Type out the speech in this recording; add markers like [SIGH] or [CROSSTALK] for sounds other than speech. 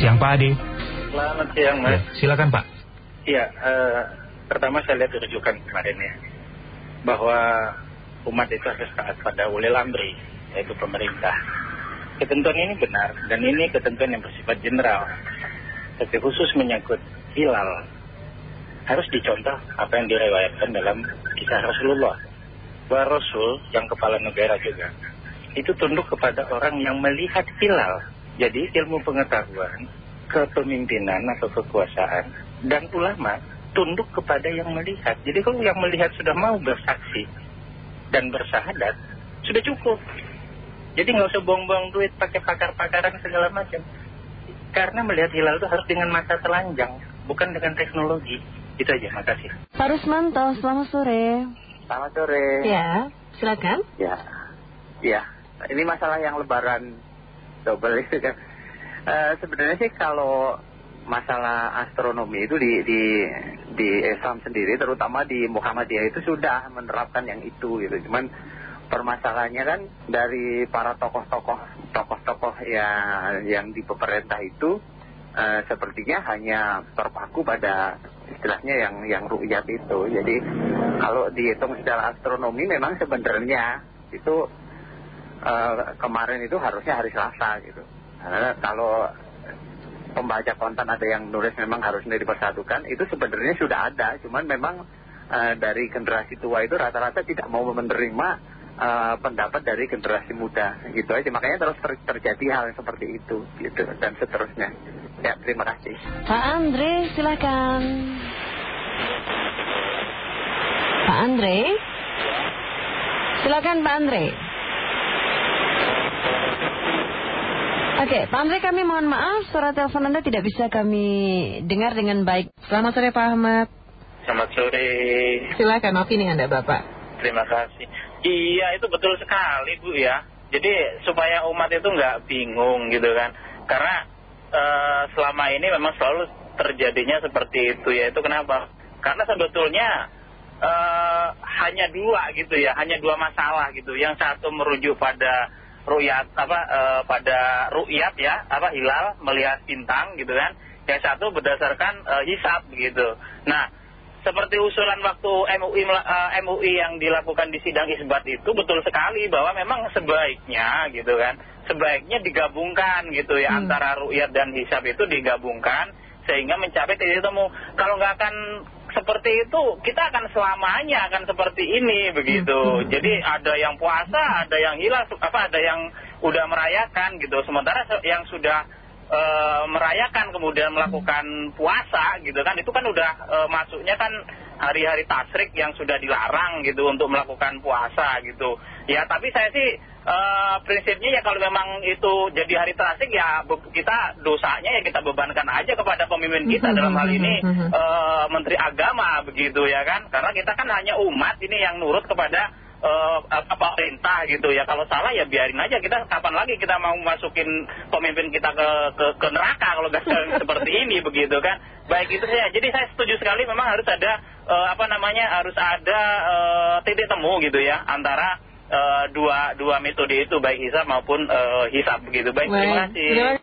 siang Pak Ade. Selamat siang Mas. Ya, silakan Pak. Iya, eh, pertama saya lihat rujukan kemarin ya, bahwa umat itu harus taat pada ulil amri, yaitu pemerintah. Ketentuan ini benar, dan ini ketentuan yang bersifat general. Tapi khusus menyangkut hilal, harus dicontoh apa yang direwayatkan dalam kisah Rasulullah. Bahwa Rasul yang kepala negara juga, itu tunduk kepada orang yang melihat hilal. Jadi ilmu pengetahuan, kepemimpinan atau kekuasaan, dan ulama tunduk kepada yang melihat. Jadi kalau yang melihat sudah mau bersaksi dan bersahadat, sudah cukup. Jadi nggak usah buang-buang duit pakai pakar-pakaran segala macam. Karena melihat hilal itu harus dengan mata telanjang, bukan dengan teknologi. Itu aja, makasih. Pak Rusmanto, selamat sore. Selamat sore. Ya, silakan. Ya, ya. Ini masalah yang lebaran double [LAUGHS] itu kan. Uh, Sebenarnya sih kalau masalah astronomi itu di, di, di Islam sendiri, terutama di Muhammadiyah itu sudah menerapkan yang itu gitu. Cuman permasalahannya kan dari para tokoh-tokoh tokoh-tokoh yang yang di pemerintah itu uh, sepertinya hanya terpaku pada istilahnya yang yang rukyat itu. Jadi kalau dihitung secara astronomi memang sebenarnya itu uh, kemarin itu harusnya hari Selasa gitu. Karena kalau pembaca konten ada yang nulis memang harusnya dipersatukan itu sebenarnya sudah ada. Cuman memang uh, dari generasi tua itu rata-rata tidak mau menerima uh, pendapat dari generasi muda. Gitu aja. Makanya terus ter terjadi hal seperti itu gitu dan seterusnya. Ya terima kasih. Pak Andre silakan. Pak Andre? Silakan Pak Andre Oke, Pak Andre kami mohon maaf suara telepon Anda tidak bisa kami dengar dengan baik. Selamat sore Pak Ahmad. Selamat sore. Silakan opini Anda Bapak. Terima kasih. Iya itu betul sekali Bu ya. Jadi supaya umat itu nggak bingung gitu kan. Karena uh, selama ini memang selalu terjadinya seperti itu ya. Itu kenapa? Karena sebetulnya uh, hanya dua gitu ya. Hanya dua masalah gitu. Yang satu merujuk pada ru'yat apa uh, pada ru'yat ya apa hilal melihat bintang gitu kan. Yang satu berdasarkan uh, hisab gitu. Nah seperti usulan waktu MUI, MUI yang dilakukan di sidang isbat itu betul sekali bahwa memang sebaiknya gitu kan sebaiknya digabungkan gitu ya antara ru'yat dan hisab itu digabungkan sehingga mencapai titik temu kalau nggak akan seperti itu kita akan selamanya akan seperti ini begitu. Jadi ada yang puasa ada yang hilal apa ada yang udah merayakan gitu. Sementara yang sudah uh, merayakan kemudian melakukan puasa gitu kan itu kan udah uh, masuknya kan hari-hari tasrik yang sudah dilarang gitu untuk melakukan puasa gitu. Ya tapi saya sih uh, prinsipnya ya kalau memang itu jadi hari tasrik ya kita dosanya ya kita bebankan aja kepada pemimpin kita dalam hal ini uh, menteri agama begitu ya kan. Karena kita kan hanya umat ini yang nurut kepada apa perintah gitu ya. Kalau salah ya biarin aja. Kita kapan lagi kita mau masukin pemimpin kita ke ke, ke neraka kalau gak [LAUGHS] seperti ini begitu kan? Baik itu saya jadi saya setuju sekali memang harus ada uh, apa namanya harus ada uh, titik temu gitu ya antara uh, dua dua metode itu baik hisab maupun uh, hisab begitu. Baik terima kasih